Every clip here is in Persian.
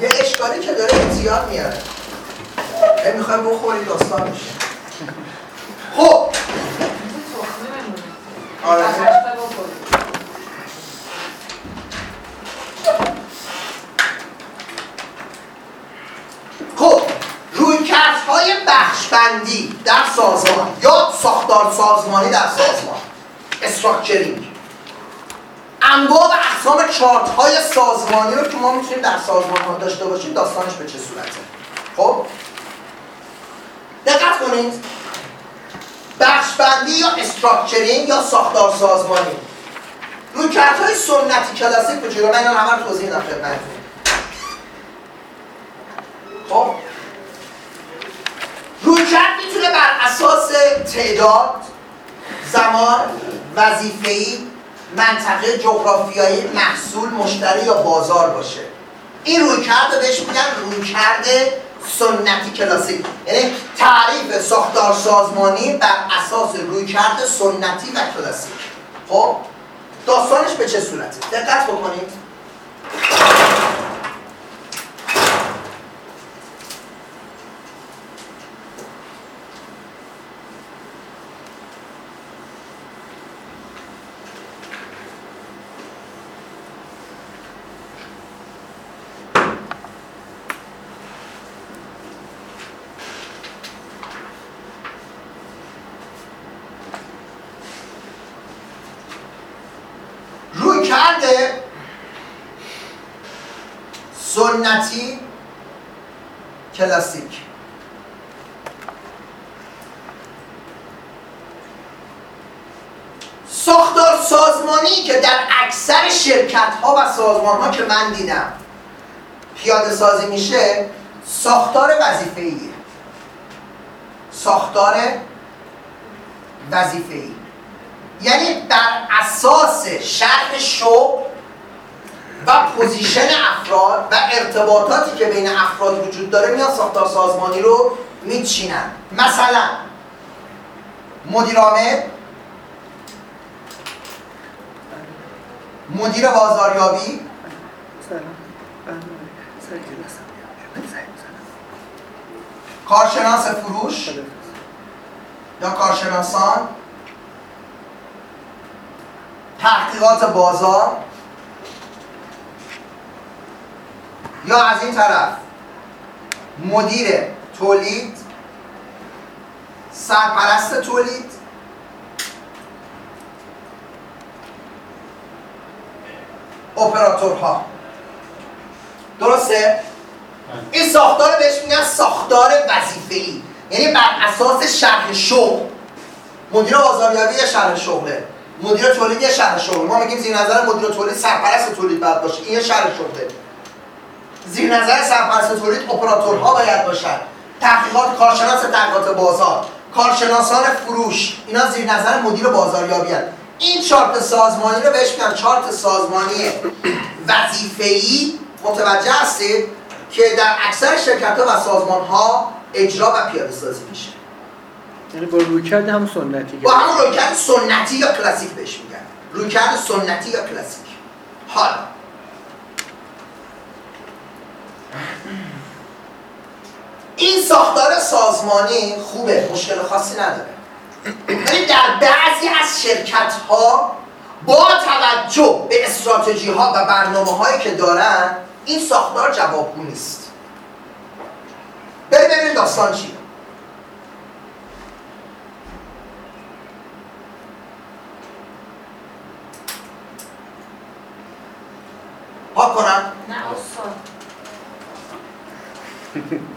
یه اشکالی که داره زیاد میاره. می‌خوای بخوری داستان میشه. خب. آره. خب. رویکردهای بخشبندی در سازمان یا ساختار سازمانی در سازمان. استراکچرینگ. انواع و اقسام چارت های سازمانی رو که ما می‌تونیم در سازمان ها داشته باشیم داستانش به چه صورته؟ خب؟ دقت کنید. بخشبندی یا استراکچرینگ یا ساختار سازمانی؟ روی های سنتی کلاسیک وجود من اینا همه رو توضیح میدم خدمتتون. خب؟ رویکرد می‌تونه بر اساس تعداد زمان وظیفه‌ای منطقه جغرافیایی محصول مشتری یا بازار باشه. این رویکرد رو بهش میگن رویکرد سنتی کلاسیک یعنی تعریف ساختار سازمانی بر اساس رویکرد سنتی و کلاسیک. خب؟ داستانش به چه صورته؟ دقت بکنید سنتی کلاسیک ساختار سازمانی که در اکثر شرکت ها و سازمان ها که من دیدم پیاده سازی میشه ساختار وظیفه ایه ساختار وظیفه ای یعنی بر اساس شرح شغل و پوزیشن افراد و ارتباطاتی که بین افراد وجود داره میان ساختار سازمانی رو میچینن. مثلا مدیر عامل مدیر بازاریابی؟ کارشناس فروش؟ یا کارشناسان؟ تحقیقات بازار؟ یا از این طرف مدیر تولید؟ سرپرست تولید؟ اپراتورها. درسته؟ این ساختار بهش میگن ساختار وظیفه‌ای. یعنی بر اساس شرح شغل. مدیر بازاریابی یه شرح شغله. مدیر تولید یه شرح شغل ما میگیم زیر نظر مدیر تولید سرپرست تولید باید باشه. این یه شرح شغله. زیر نظر سرپرست تولید اپراتورها باید باشن. تحقیقات کارشناس تحقیقات بازار. کارشناسان فروش. اینا زیر نظر مدیر بازاریابی هست. این چارت سازمانی رو بهش میگن چارت سازمانی وظیفه‌ای. متوجه هستید که در اکثر شرکت و سازمان ها اجرا و پیاده سازی میشه. یعنی با رویکرد هم سنتی با همون رویکرد سنتی یا کلاسیک بهش میگن. رویکرد سنتی یا کلاسیک. حالا. این ساختار سازمانی خوبه مشکل خاصی نداره. ولی در بعضی از شرکت ها با توجه به استراتژی ها و برنامه هایی که دارن این ساختار جوابگو نیست. بریم ببینیم داستان چیه. پاک کنم؟ نه استاد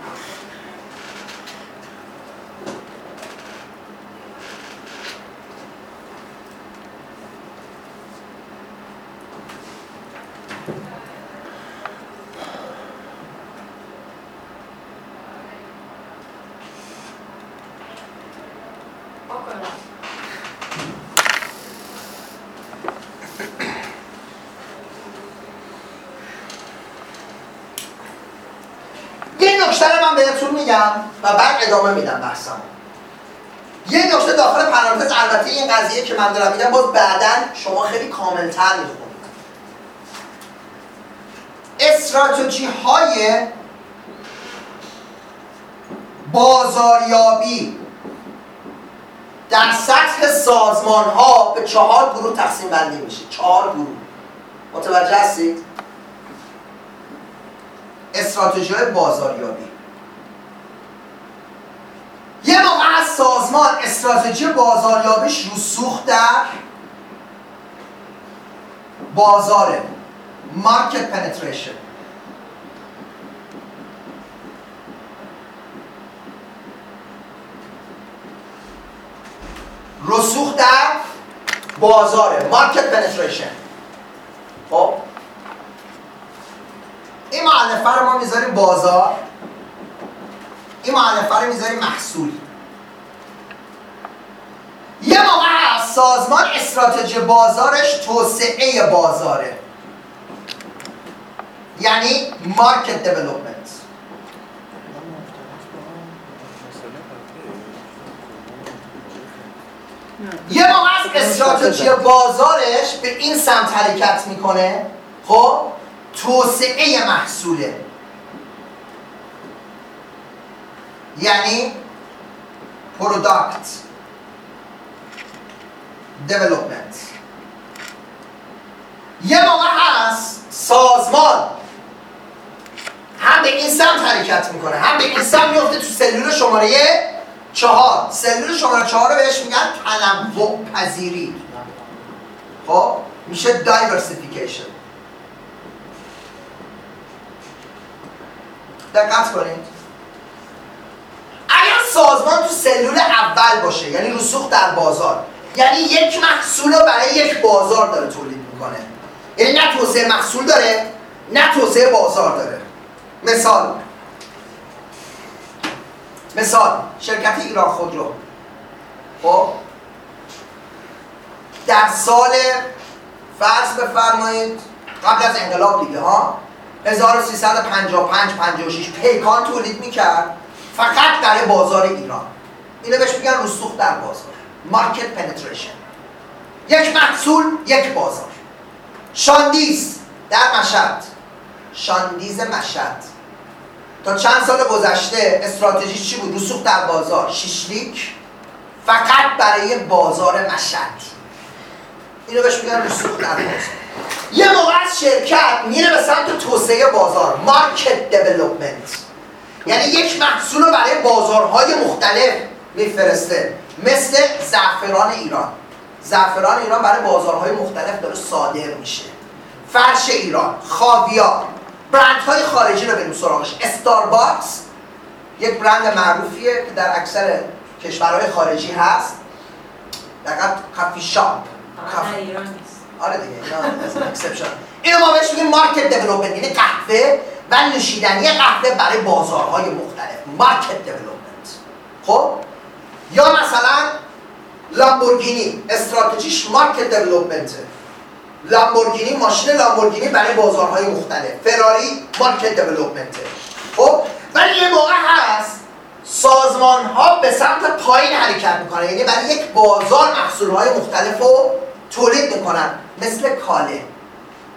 بهتون میگم و بعد ادامه میدم بحثم یه نکته داخل پرانتز البته این قضیه که من دارم میگم باز بعدا شما خیلی کاملتر می‌خونید استراتژی های بازاریابی در سطح سازمان ها به چهار گروه تقسیم بندی میشه. چهار گروه. متوجه هستید؟ استراتژی های بازاریابی. یه موقع از سازمان استراتژی بازاریابیش رسوخ در بازاره market penetration رسوخ در بازاره market penetration. خب؟ این معلفه رو ما می‌ذاریم بازار. این معلفه رو می‌ذاریم محصول. یه موقع از سازمان استراتژی بازارش توسعه بازاره. یعنی مارکت دیولوپمنت. یه موقع از استراتژی بازارش به این سمت حرکت می‌کنه خب؟ توسعه محصوله. یعنی product development یه موقع هست سازمان هم به این سمت حرکت می‌کنه هم به این سمت میفته تو سلول شماره چهار. سلول شماره چهار رو بهش میگن تنوع پذیری. خب؟ میشه دایورسیفیکیشن دقت کنید. اگر سازمان تو سلول اول باشه یعنی رسوخ در بازار یعنی یک محصول رو برای یک بازار داره تولید می‌کنه. یعنی نه توسعه محصول داره نه توسعه بازار داره. مثال مثال شرکت ایران خودرو خب؟ در سال فرض بفرمایید قبل از انقلاب دیگه ها؟ 1355 56 پیکان تولید می‌کرد فقط در بازار ایران. اینو بهش میگن رسوخ در بازار مارکت پنتریشن یک محصول یک بازار. شاندیز در مشهد. شاندیز مشهد. تا چند سال گذشته استراتژی چی بود؟ رسوخ در بازار شیشلیک فقط برای بازار مشهد. اینو بهش میگن رسوخ در بازار. یه موقع از شرکت میره به سمت توسعه بازار مارکت دیولپمنت یعنی یک محصول رو برای بازارهای مختلف میفرسته مثل زعفران ایران. زعفران ایران برای بازارهای مختلف داره صادر میشه. فرش ایران خاویار. برند های خارجی رو بریم سراغش. استارباکس یک برند معروفیه که در اکثر کشورهای خارجی هست. دقیقا کافی شاپ. نیست. آره دیگه اینا اینو ما بهش میگیم market development یعنی قهوه و نوشیدنی قهوه برای بازارهای مختلف. market development خب؟ یا مثلا لامبورگینی استراتژیش مارکت دیولپمنت لامبورگینی ماشین لامبورگینی برای بازارهای مختلف. فراری مارکت دیولپمنت. خب ولی یه موقع هست سازمان ها به سمت پایین حرکت می‌کنن. یعنی برای یک بازار محصول های مختلف رو تولید می‌کنن. مثل کاله.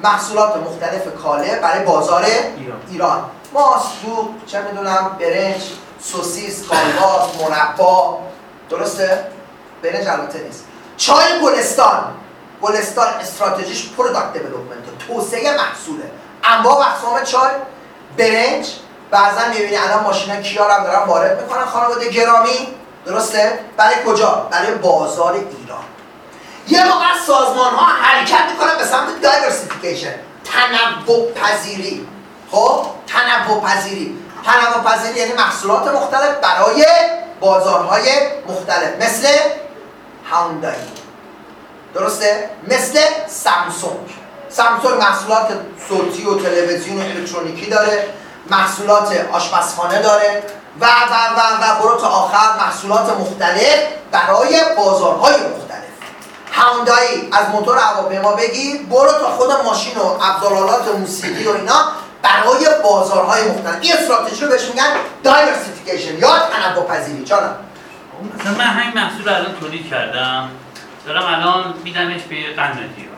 محصولات مختلف کاله برای بازار ایران. ایران. ماست دوغ چه می‌دونم برنج سوسیس کالباس مربا. درسته؟ برنج البته نیست. چای گلستان. گلستان استراتژیش product development توسعه محصوله. انواع و اقسام چای برنج بعضا می‌بینی الان ماشینا کیا رو هم دارن وارد می‌کنن خانواده گرامی. درسته؟ برای کجا؟ برای بازار ایران. یه موقع سازمان ها حرکت می‌کنن به سمت diversification تنوع پذیری خب؟ تنوع پذیری تنوع پذیری یعنی محصولات مختلف برای بازارهای مختلف. مثل هاوندای درسته؟ مثل سامسونگ. سامسونگ محصولات صوتی و تلویزیون و الکترونیکی داره محصولات آشپزخانه داره و و و و برو تا آخر محصولات مختلف برای بازارهای مختلف. هاوندایی از موتور هواپیما بگیر برو تا خود ماشین و ابزارالات موسیقی و اینا برای بازارهای مختلف. این استراتژی رو بهش میگن دایورسیفیکیشن یا تنوع پذیری. جانم. مثلا من همین محصول رو الان تولید کردم. دارم الان میدمش به قندتی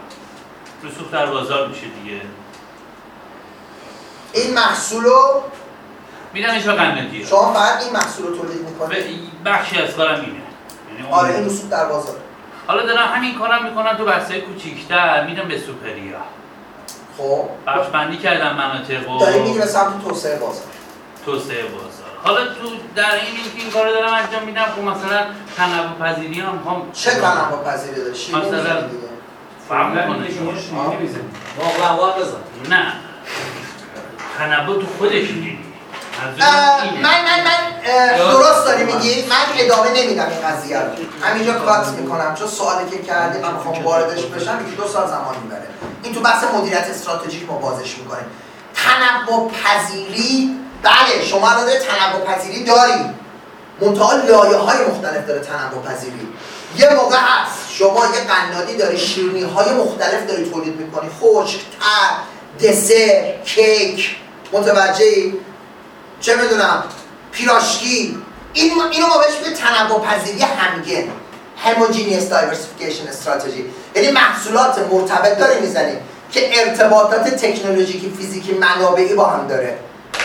رسوخ در بازار میشه دیگه. این محصول رو میدمش به قنادی شما فقط این محصول رو تولید می‌کنید؟ بخشی از کارم اینه. یعنی آره این رسوب در بازار. حالا دارم همین کارم می‌کنم تو بحثای کوچیکتر. میدم به سوپریا. خب. بخش بندی کردم مناطق و داری میری به سمت توسعه بازار. توسعه بازار. حالا تو در این اینکه این کارو دارم انجام میدم خب مثلا تنوع پذیری هم هم چه تنوع پذیری داری شیرینی مثلا- من می‌کنه شما شیرینی می‌زنی واقعا بزن نه. تنوع تو خودش منظورم من من من درست داری میگی؟ من ادامه نمیدم این قضیه رو. همینجا کات می‌کنم. چون سوالی که کردی من می‌خوام واردش بشم یکی دو سال زمان می‌بره. این تو بحث مدیریت استراتژیک ما بازش می‌کنیم. تنوع پذیری بله شما الان داری تنوع پذیری داری منتها لایه های مختلف داره تنوع پذیری یه موقع هست شما یه قنادی داری شیرینی های مختلف داری تولید می‌کنی. خشک تر دسر کیک متوجهی؟ چه می‌دونم پیراشکی. این اینو ما بهش میگیم تنوع پذیری همگن homogeneous diversification strategy یعنی محصولات مرتبط داره می‌زنیم که ارتباطات تکنولوژیکی فیزیکی منابعی با هم داره.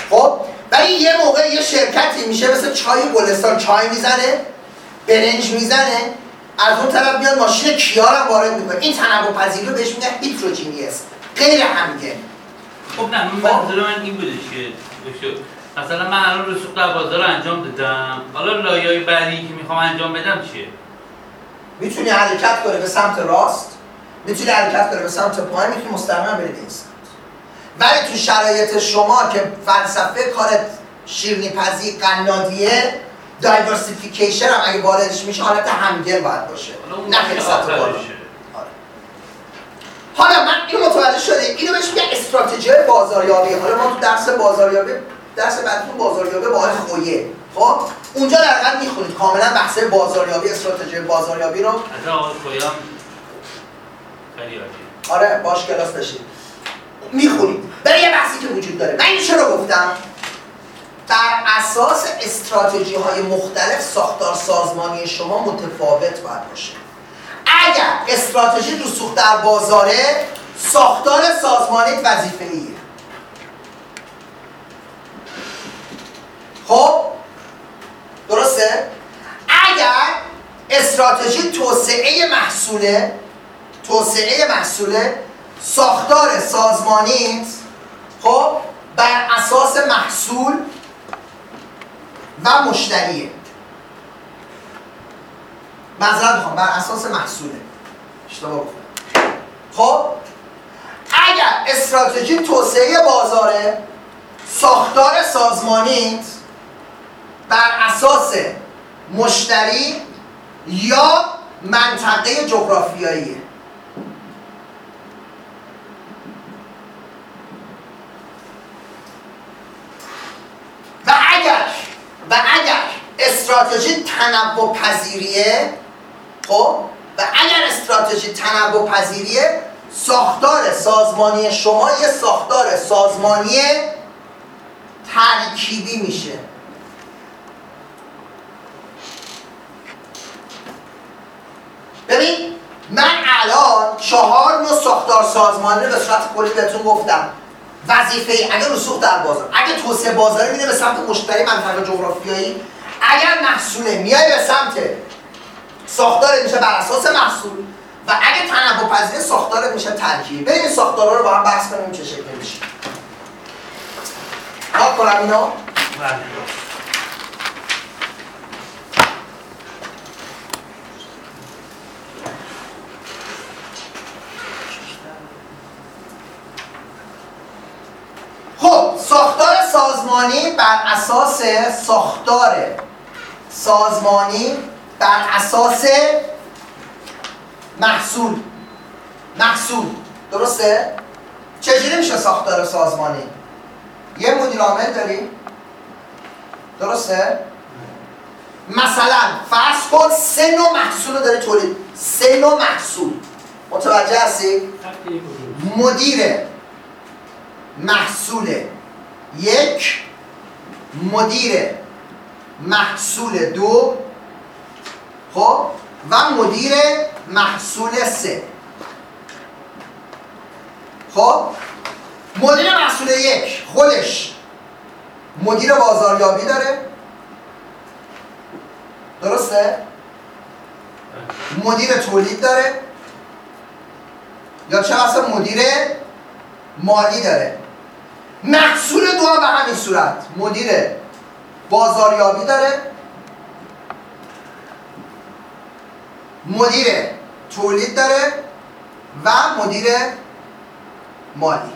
خب ولی یه موقع یه شرکتی میشه مثل چای گلستان چای می‌زنه برنج می‌زنه از اون طرف میاد ماشین کیا رو هم وارد می‌کنه. این تنوع پذیری رو بهش میگن heterogeneous غیر همگن خب نه من منظور من این بودش که مثلا من الان رسوخ در بازار انجام دادم. حالا لایه‌های بعدی که می‌خوام انجام بدم چیه؟ می‌تونی حرکت کنه به سمت راست می‌تونی حرکت کنه به سمت پایین می‌تونی مستقیما بری سمت. ولی تو شرایط شما که فلسفه کارت شیرنی پزی قنادیه دایورسیفیکیشن هم اگه واردش میشه حالت همگن باید باشه نه بالا. آخرشه. آره. حالا من اینو متوجه شده اینو بهش میگن استراتژی بازاریابی. حالا ما تو درس بازاریابی درس بعدتون بازاریابی با آقای خویه. خب؟ اونجا در حقیقت می‌خونید. کاملا بحث بازاریابی استراتژی بازاریابی رو. آره باش کلاس داشتید می‌خونید. برای یه بحثی که وجود داره. من چرا گفتم؟ بر اساس استراتژی های مختلف ساختار سازمانی شما متفاوت باید باشه. اگر استراتژی رسوخ در بازاره ساختار سازمانی وظیفه ایه خب؟ درسته؟ اگر استراتژی توسعه محصوله توسعه محصوله ساختار سازمانی خب بر اساس محصول و مشتریه. معذرت می‌خوام بر اساس محصوله. اشتباه گفتم. خب اگر استراتژی توسعه بازاره ساختار سازمانیت بر اساس مشتری یا منطقه جغرافیاییه و اگر و اگر استراتژی تنوع پذیریه خب؟ و اگر استراتژی تنوع پذیریه ساختار سازمانی شما یه ساختار سازمانی ترکیبی میشه. ببین من الان چهار نوع ساختار سازمانی به صورت کلی بهتون گفتم. وظیفه اگر رسوخ در بازار اگر توسعه بازاری میره به سمت مشتری منطقه جغرافیایی اگر محصوله میای به سمت ساختار میشه بر اساس محصول و اگه تنوع پذیر ساختار میشه ترکیبی بریم این رو با هم بحث کنیم چه شکلی میشه پاک کنم اینا بله. خب ساختار سازمانی بر اساس ساختار سازمانی بر اساس محصول محصول درسته؟ چجوری میشه ساختار سازمانی؟ یه مدیر عامل داری؟ درسته؟ مثلا فرض کن سه نوع محصول رو داری تولید سه نوع محصول متوجه هستی؟ مدیر محصول یک مدیر محصول دو. خب؟ و مدیر محصول سه. خب؟ مدیر محصول یک. خودش مدیر بازاریابی داره. درسته؟ مدیر تولید داره. یا چه اصلا مدیر مالی داره؟ محصول دو به همین صورت. مدیر بازاریابی داره. مدیر تولید داره و مدیر مالی.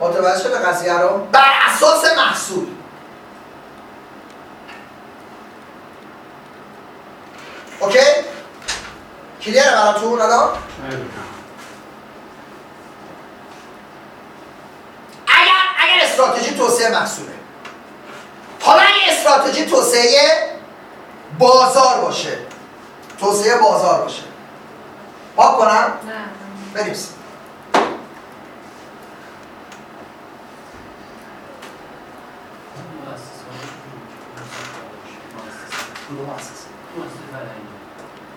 متوجه شده قضیه رو؟ بر اساس محصول. اوکی؟ کلیره براتون الان اگر اگر استراتژی توسعه محصوله حالا اگر استراتژی توسعه بازار باشه. توسعه بازار باشه. پاک کنم؟ نه. بریم کدوم مؤسسه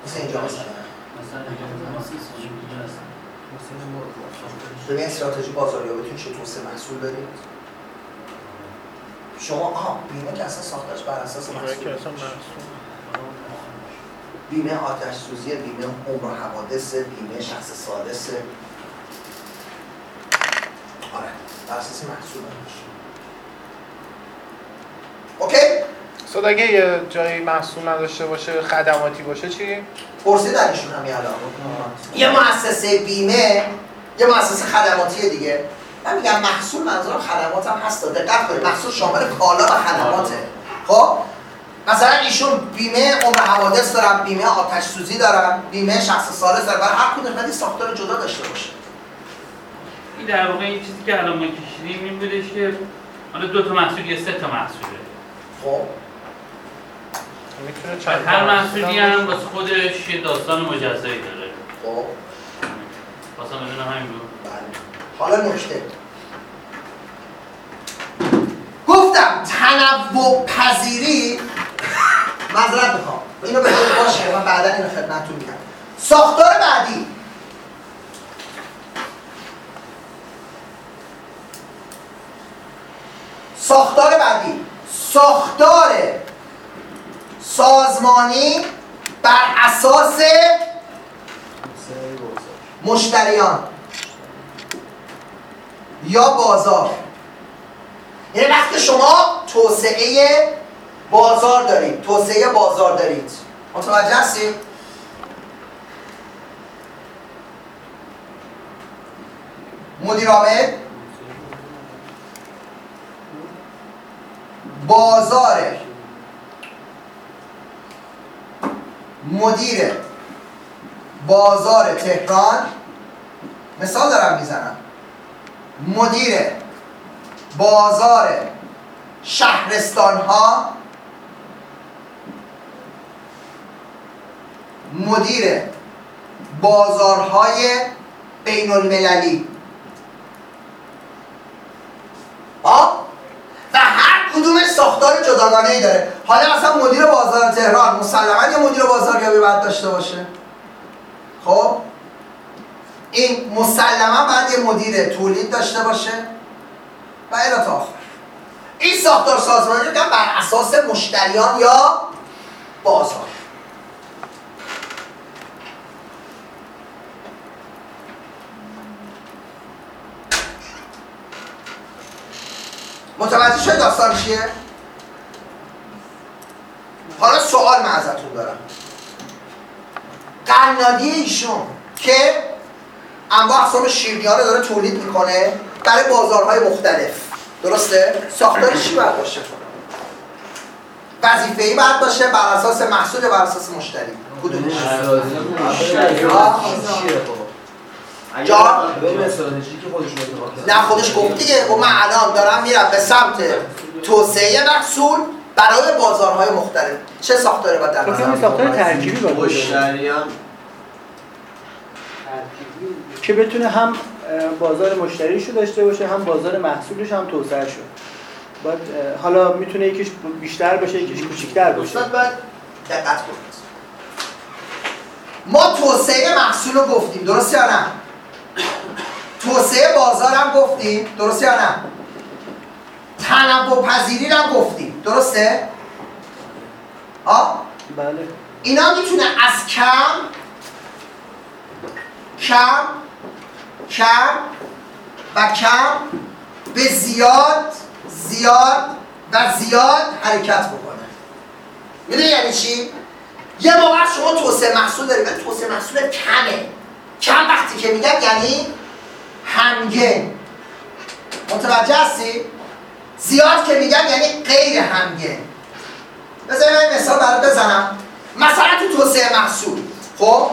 مثل اینجا مثلا ببین استراتژی بازاریابیتون چه توسعه محصول دارید؟ شما آها بیمه که اصلا ساختش بر اساس محصول بیمه آتش سوزی بیمه عمر حوادث بیمه شخص سادس آره بر اساس محصول باشه اوکی؟ صد اگه یه جایی محصول نداشته باشه خدماتی باشه چی؟ پرسید ایشون هم الان یه مؤسسه بیمه یه مؤسسه خدماتی دیگه. من میگم محصول منظورم خدمات هم هست دقت کنید محصول شامل کالا و خدماته. خب؟ مثلا ایشون بیمه عمر حوادث دارن بیمه آتش سوزی دارن بیمه شخص سالس دارن. برای هر کدوم ساختار جدا داشته باشه. این در واقع این چیزی که الان ما کشیدیم این بودش که حالا دو تا محصول یا سه تا محصوله. خب؟ هر محصولی هم واسه خودش یه داستان مجزایی داره. خب. واسه همین بود. بله. حالا نکته. گفتم تنوع پذیری معذرت می‌خوام. اینو به خود باشه من بعدا اینو خدمتتون میگم. ساختار بعدی. ساختار بعدی. ساختار سازمانی بر اساس مشتریان. یا بازار. یعنی وقتی شما توسعه بازار دارید توسعه بازار دارید. متوجه هستید مدیر عامل؟ بازار. مدیر بازار تهران. مثال دارم می‌زنم. مدیر بازار شهرستان ها مدیر بازارهای بین المللی آه؟ و هر کدومش ساختار جداگانه ای داره. حالا مثلا مدیر بازار تهران مسلما یه مدیر بازاریابی باید داشته باشه. خب؟ این مسلما باید یه مدیر تولید داشته باشه. و الی تا آخر. این ساختار سازمانی رو بر اساس مشتریان یا بازار. متوجه شد داستان چیه؟ حالا سوال من ازتون دارم. قنادی ایشون که انواع اقسام شیرینی ها رو داره تولید می‌کنه برای بازارهای مختلف درسته؟ ساختارش چی باید باشه؟ وظیفه‌ای باید باشه بر اساس محصول یا بر اساس مشتری کدومش؟ جا؟ نه خودش گفت دیگه گفت من الان دارم میرم به سمت توسعه محصول برای بازارهای مختلف چه ساختاری باید در نظر ساختار ترکیبی باید باشه که بتونه هم بازار مشتریش رو داشته باشه هم بازار محصولش هم توسعه شد باید حالا می‌تونه یکیش بیشتر باشه یکیش کوچیک‌تر باشه. دوستان باید دقت کنید ما توسعه محصول رو گفتیم درست یا نه؟ توسعه بازار هم گفتیم درست یا نه؟ تنوع پذیری هم گفتیم درسته؟ آه بله. اینا می‌تونه از کم کم کم و کم به زیاد زیاد و زیاد حرکت بکنه. می‌دونی یعنی چی؟ یه موقع شما توسعه محصول داری ولی توسعه محصول کمه. کم وقتی که میگم یعنی همگن. متوجه هستی؟ زیاد که میگم یعنی غیر همگن. بذاری من مثال برات بزنم. مثلا تو توسعه محصول خب؟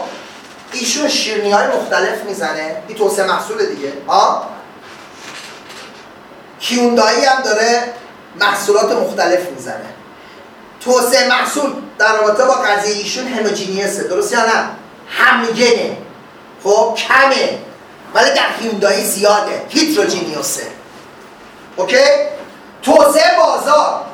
ایشون شیرنی های مختلف می‌زنه. این توسعه محصول دیگه. ها کیوندایی هم داره محصولات مختلف می‌زنه. توسعه محصول در رابطه با قضیه ایشون هموجینیسه درست یا نه؟ همگنه. خب کمه. ولی در هیوندایی زیاده. هیتروجینیوسه اوکی؟ توسعه بازار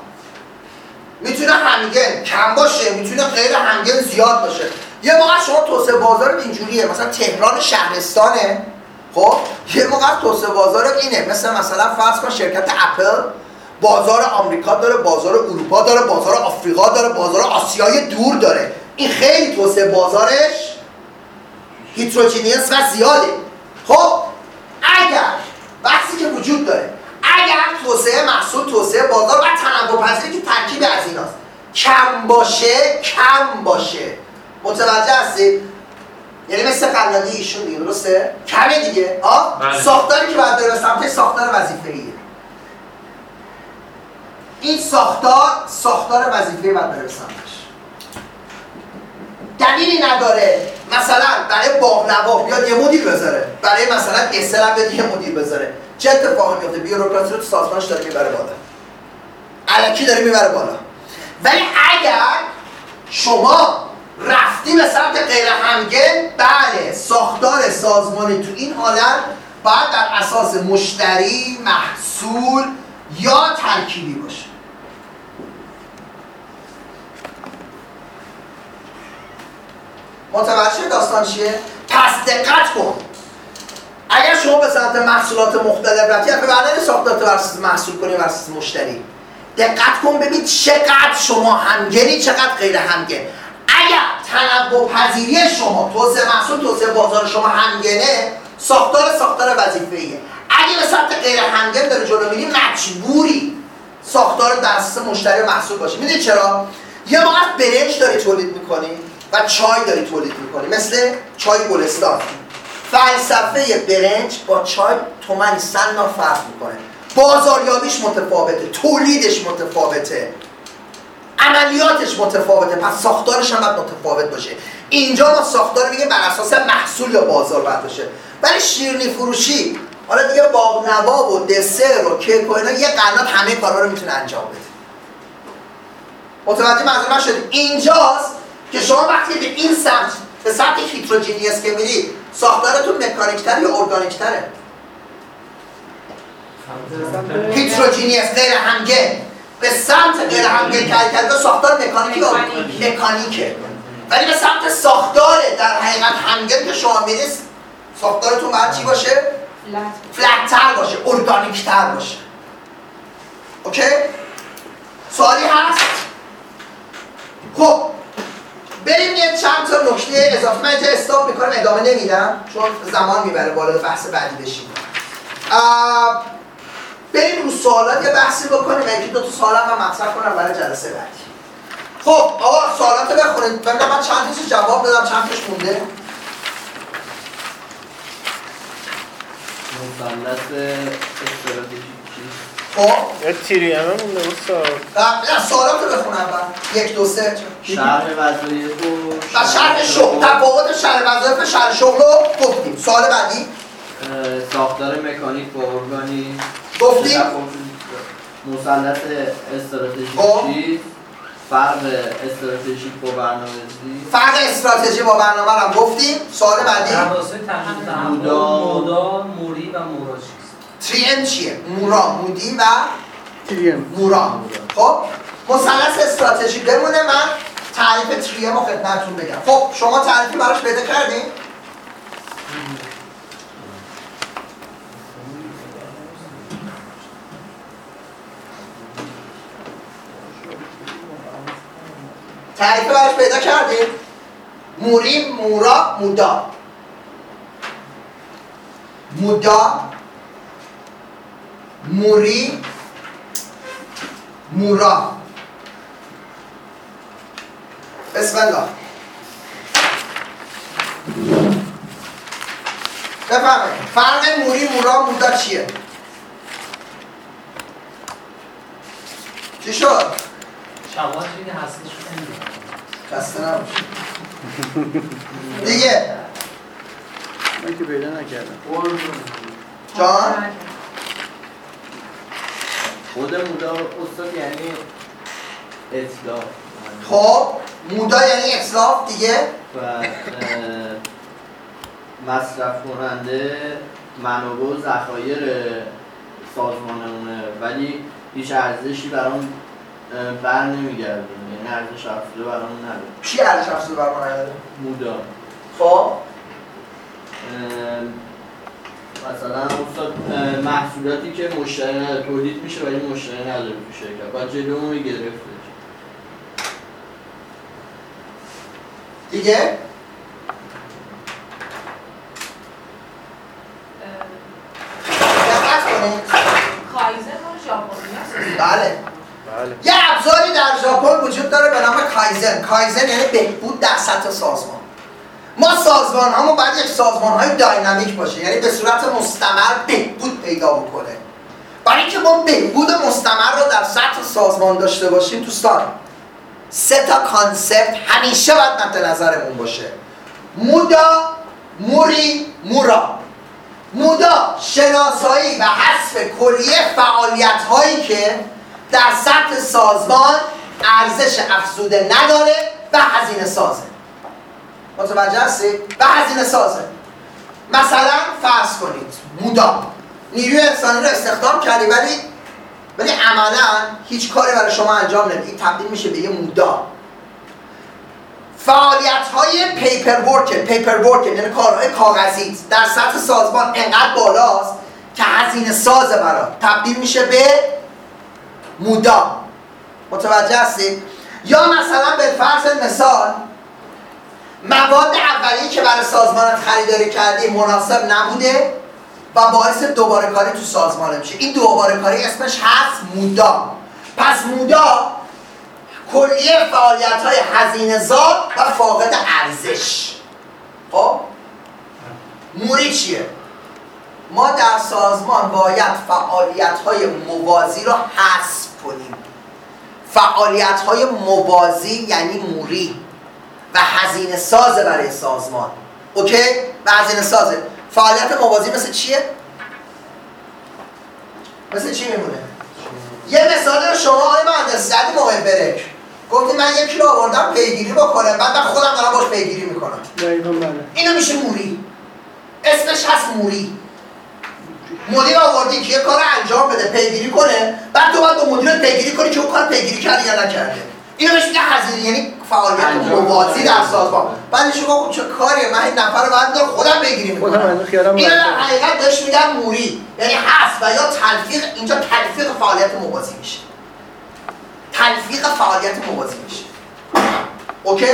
می‌تونه همگن کم باشه می‌تونه غیر همگن زیاد باشه. یه موقع شما توسعه بازار اینجوریه مثلا تهران شهرستانه. خب یه موقع توسعه بازار اینه مثل مثلا فرض کن شرکت اپل بازار آمریکا داره بازار اروپا داره بازار آفریقا داره بازار آسیای دور داره. این خیلی توسعه بازارش هیتروجینیس و زیاده. خب اگر بحثی که وجود داره اگر توسعه محصول توسعه بازار و تنوع پذیری که ترکیب از ایناست کم باشه کم باشه. متوجه هستی؟ یعنی مثل قلاده ایشون دیگه درسته؟ کمه دیگه. آه بله. ساختاری که باید بره سمت ساختار وظیفه‌ایه؟ این ساختار ساختار وظیفه باید بره سمتش دلیلی نداره. مثلا برای باغنوا بیاد یه مدیر بذاره. برای مثلا اسل هم بیاد یه مدیر بذاره. چه اتفاقی میفته؟ بیوروکراسی رو تو سازمانش داره می‌بره بالا. علکی داره می‌بره بالا. ولی اگر شما رفتی به سمت غیر همگن بله ساختار سازمانی تو این حالت باید در اساس مشتری محصول یا ترکیبی باشه. متوجه داستان چیه؟ پس دقت کن. اگر شما به سمت محصولات مختلف رفتی اگه بعدا ساختار بر محصول کنی اساس مشتری. دقت کن ببین چقدر شما همگنی چقدر غیر همگن اگر تنوع پذیری شما توسعه محصول توسعه بازار شما همگنه ساختار ساختار وظیفه‌ایه. اگه به سمت غیر همگن داره جلو میری مجبوری ساختار اساس مشتری محصول باشه. می‌دونی چرا؟ یه موقع برنج داری تولید می‌کنی و چای داری تولید می‌کنی. مثل چای گلستان. فلسفه برنج با چای تومنی سنا فرق می‌کنه. بازاریابیش متفاوته تولیدش متفاوته. عملیاتش متفاوته پس ساختارش هم باید متفاوت باشه. اینجا ما ساختار میگه بر اساس محصول یا بازار باید باشه. ولی شیرینی فروشی حالا دیگه باغنوا و دسر و کیک و اینا یه قنات همه کارا رو می‌تونه انجام بده. متوجه منظور من شدید اینجاست که شما وقتی به این سمت به سمت heterogeneous که میری ساختارتون مکانیکتر یا ارگانیکتره؟ heterogeneous غیر همگن. به سمت غیر همگن کرده ساختار مکانیکی. مکانیکه ولی به سمت ساختار در حقیقت همگن که شما میرید ساختارتون باید چی باشه؟ flat تر باشه ارگانیکتر باشه okay؟ سوالی هست؟ خب بریم یه چند تا نکته اضافه من اینجا استاپ می‌کنم ادامه نمیدم چون زمان می‌بره بالا بحث بعدی بشیم آه، بریم رو سوالات یه بحثی بکنیم. یکی دو تا سوال هم من مطرح کنم برای جلسه بعدی. خب آقا سوالات رو بخونید ببینم من چند تاشو جواب دادم چند تاش مونده؟ مثلث استراتژیک چیست؟ خب. یه تیری همه مونده استاد نه سوالات رو بخونم من یک دو سه. شرح وظایف و شرح شغل تفاوت شرح وظایف شرح شغل رو گفتیم. سوال بعدی؟ ساختار مکانیک با ارگانیک گفتیم مثلث استراتژیک خب. فرق استراتژیک با برنامه‌ریزی. فرق استراتژی با برنامه رو هم گفتیم سوال بعدی. مودا. مودا موری و مورا چیست؟ چیه؟ مورا مودی و تریم. مورا. خب مثلث استراتژی بمونه من تعریف تریم رو خدمتتون بگم. خب شما تعریفی براش پیدا کردین؟ تعریف براش پیدا کردین؟ موری مورا مودا مودا موری مورا بسم الله بفهمید فرق موری مورا مودا چیه چی شد؟ شواهد هستش. خسته نباشید. دیگه. من که پیدا نکردم. جان؟ خود مودا استاد یعنی اطلاع خب مودا یعنی اصلاف دیگه؟ و مصرف کننده منابع و ذخایر سازمانمونه. ولی هیچ ارزشی برام بر نمیگردونه یعنی ارزش افزوده برام نداره چی ارزش افزوده بر ما نداره؟ مودا خب. مثلا استاد محصولاتی که مشتری نداره تولید میشه ولی مشتری نداره تو شرکت. باید جلومو گرفتش دیگه دقت کنید کایزن مال ژاپنی هست بله بله یه ابزاری در ژاپن وجود داره به نام کایزن کایزن یعنی بهبود در سطح سازمان. ما سازمان هامون باید یک سازمان های dynamic باشه. یعنی به صورت مستمر بهبود پیدا بکنه. برای اینکه ما بهبود مستمر رو در سطح سازمان داشته باشیم دوستان سه تا concept همیشه باید مد نظرمون باشه. مودا موری مورا. مودا شناسایی و حذف کلیه فعالیت هایی که در سطح سازمان ارزش افزوده نداره و هزینه سازه. متوجه هستید؟ و هزینه سازه. مثلا فرض کنید مودا نیروی انسانی رو استخدام کردی ولی ولی عملا هیچ کاری برای شما انجام نمیده. این تبدیل میشه به یه مودا فعالیت های پیپر ورک پیپر ورک یعنی کارهای کاغذی. در سطح سازمان انقدر بالاست که هزینه سازه برات تبدیل میشه به مودا متوجه هستید؟ یا مثلا به فرض مثال مواد اولیه که برای سازمانت خریداری کردی مناسب نبوده و باعث دوباره کاری تو سازمان میشه. این دوباره کاری اسمش هست مودا. پس مودا کلیه فعالیت های هزینه زاد و فاقد ارزش. خب؟ موری چیه؟ ما در سازمان باید فعالیت های موازی رو حذف کنیم. فعالیت های موازی یعنی موری و هزینه سازه برای سازمان. اوکی؟ و هزینه سازه. فعالیت موازی مثل چیه؟ مثل چی میمونه؟ یه مثال شما آقای مهندس زدی موقع برک. گفتی من یکی رو آوردم پیگیری بکنه بعد من خودم دارم باش پیگیری می‌کنم. بله. اینو میشه موری. اسمش هست موری. مدیر آوردی که یه کار انجام بده پیگیری کنه. بعد تو باید با مدیر پیگیری کنی که اون کار پیگیری کرده یا نکرده. اینو بهش میگه هزینه یعنی فعالیت موازی. در سازمان. بعد شما خب چه کاریه؟ من این نفر رو بعد خودم خیالم اینو در. حقیقت بهش میگن موری. یعنی هست و یا تلفیق اینجا تلفیق فعالیت موازی میشه. تلفیق فعالیت موازی میشه. اوکی؟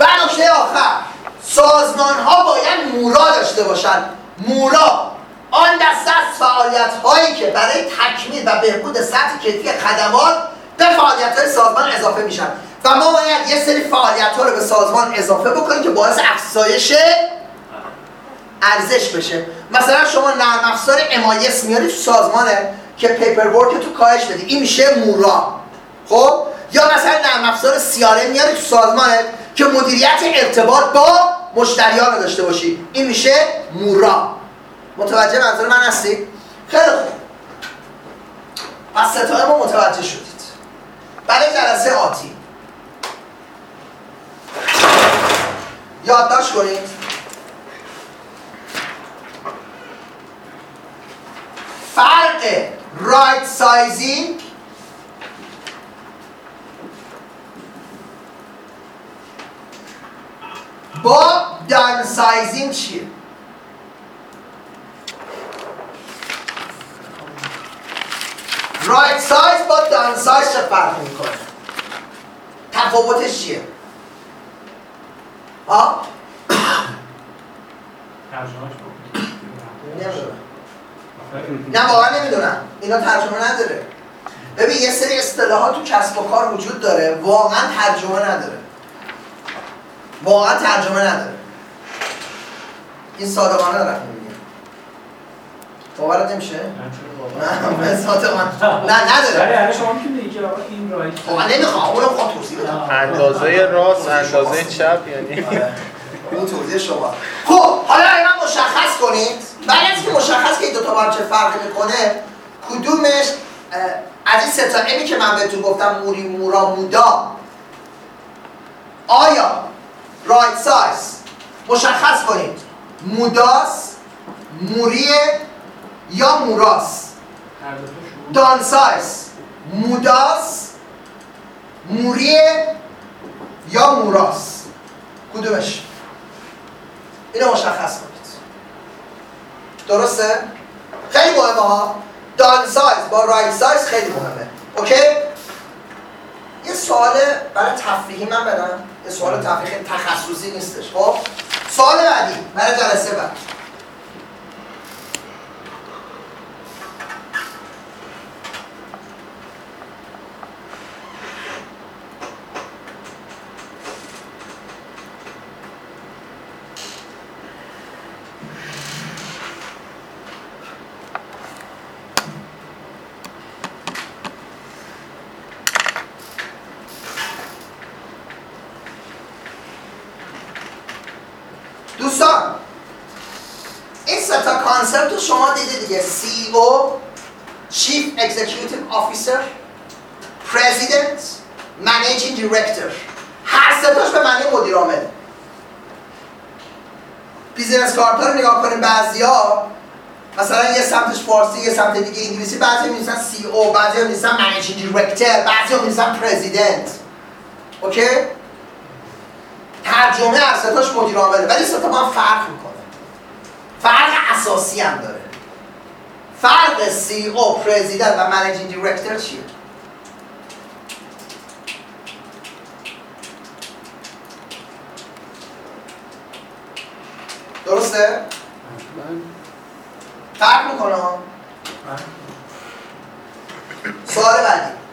و نکته آخر. سازمان ها باید مورا داشته باشن. مورا. آن دسته از فعالیت هایی که برای تکمیل و بهبود سطح کیفی خدمات به فعالیت های سازمان اضافه میشن. و ما باید یه سری فعالیت ها رو به سازمان اضافه بکنیم که باعث افزایش ارزش بشه. مثلا شما نرم افزار امایس میاری تو سازمانه که پیپر ورک تو کاهش بدی. این میشه مورا. خب؟ یا مثلا نرم افزار سیاره میاری تو سازمانه که مدیریت ارتباط با مشتریان رو داشته باشی. این میشه مورا. متوجه منظور من هستی؟ خیلی خوب. پس ستای ما متوجه شدید. برای جلسه آتی. یادداشت کنید. فرق right sizing با down sizing چیه؟ right size با down size چه فرق می‌کنه تفاوتش چیه ها نه واقعا نمی‌دونم اینا ترجمه نداره ببین یه سری اصطلاحات تو کسب و کار وجود داره واقعا ترجمه نداره واقعا ترجمه نداره این صادقانه میگم باورت نمیشه؟ نه من صادقانه نه ولی نداره الان شما می‌تونید بگید که آقا این رایت خب من نمی‌خوام اونو می‌خوام توضیح بدم. اندازه راست اندازه چپ یعنی؟ آره. اون توضیح شما. خب حالا اگه من مشخص کنید بعد از که مشخص که این دوتا با هم چه فرقی می‌کنه کدومش از این سه تا امی که من بهتون گفتم موری مورا مودا آیا رایت سایز مشخص کنید. موداس موریه یا موراس هر دو تاشون down size muda س muri ه یا mura س کدومش؟ اینو مشخص کنید. درسته؟ خیلی مهمه ها. down size با right size خیلی مهمه. okay؟ یه سوال برای تفریحی من بدم. یه سوال تفریحی تخصصی نیستش خب؟ سوال بعدی. برای جلسه بعد دوستان این سه تا concept رو شما دیدید دیگه. CEO Chief Executive Officer President Managing Director. هر سه تاش به معنی مدیر عامل. business card رو نگاه کنیم بعضیا. مثلا یه سمتش فارسی یه سمت دیگه انگلیسی. بعضی می‌نویسن CEO بعضی می‌نویسن managing director بعضی می‌نویسن president okay ترجمه هر ستاش مدیر عامله. ولی ستا با هم فرق می‌کنه. فرق اساسی هم داره فرق CEO president و managing director چیه درسته؟ فرق می‌کنه ها؟ سوال بعدی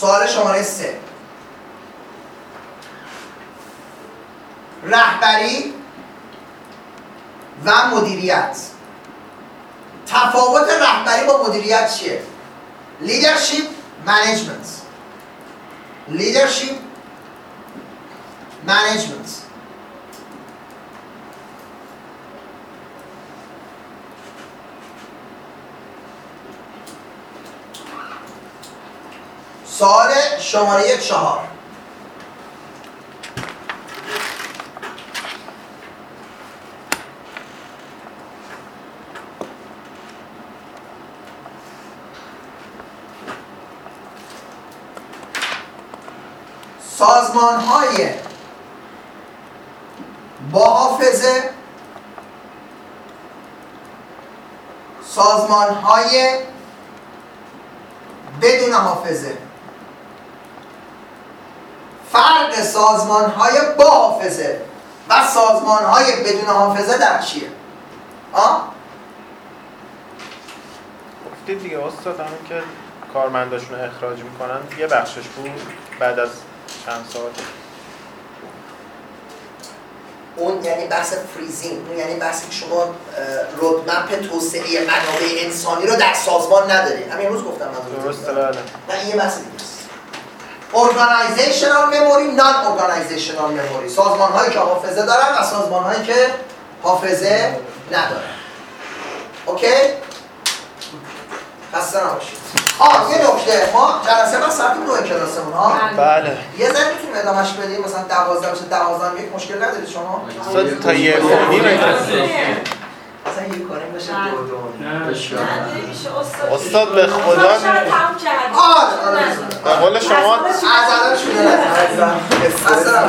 سوال شماره سه. رهبری و مدیریت. تفاوت رهبری با مدیریت چیه؟ leadership management لیدرشپ منیجمنت سوال شماره چهار. سازمان های با حافظه سازمان های بدون حافظه. فرق سازمان های با حافظه و سازمان های بدون حافظه در چیه؟ آه؟ گفتید دیگه استاد همون که کارمنداشون رو اخراج می‌کنن. یه بخشش بود بعد از چند سال. اون یعنی بحث freezing اون یعنی بحثی که شما roadmap توسعه منابع انسانی رو در سازمان ندارید همین روز گفتم من. درسته بله. نه این یه بحث دیگه است. organizational memory non organizational memory سازمان هایی که حافظه دارن و سازمان هایی که حافظه ندارن. اوکی؟ خسته نباشید. آه یه نکته. ما جلسه ما ساعت دو کلاسمون ها بله. یه ذره می‌تونیم ادامهش بدیم. مثلا 12 بشه 12 یک مشکل ندارید شما؟ تا یه مثلا اصلا یه کاری. دو استاد به خدا. آره، آره. به قول شما از الان شده. اصلا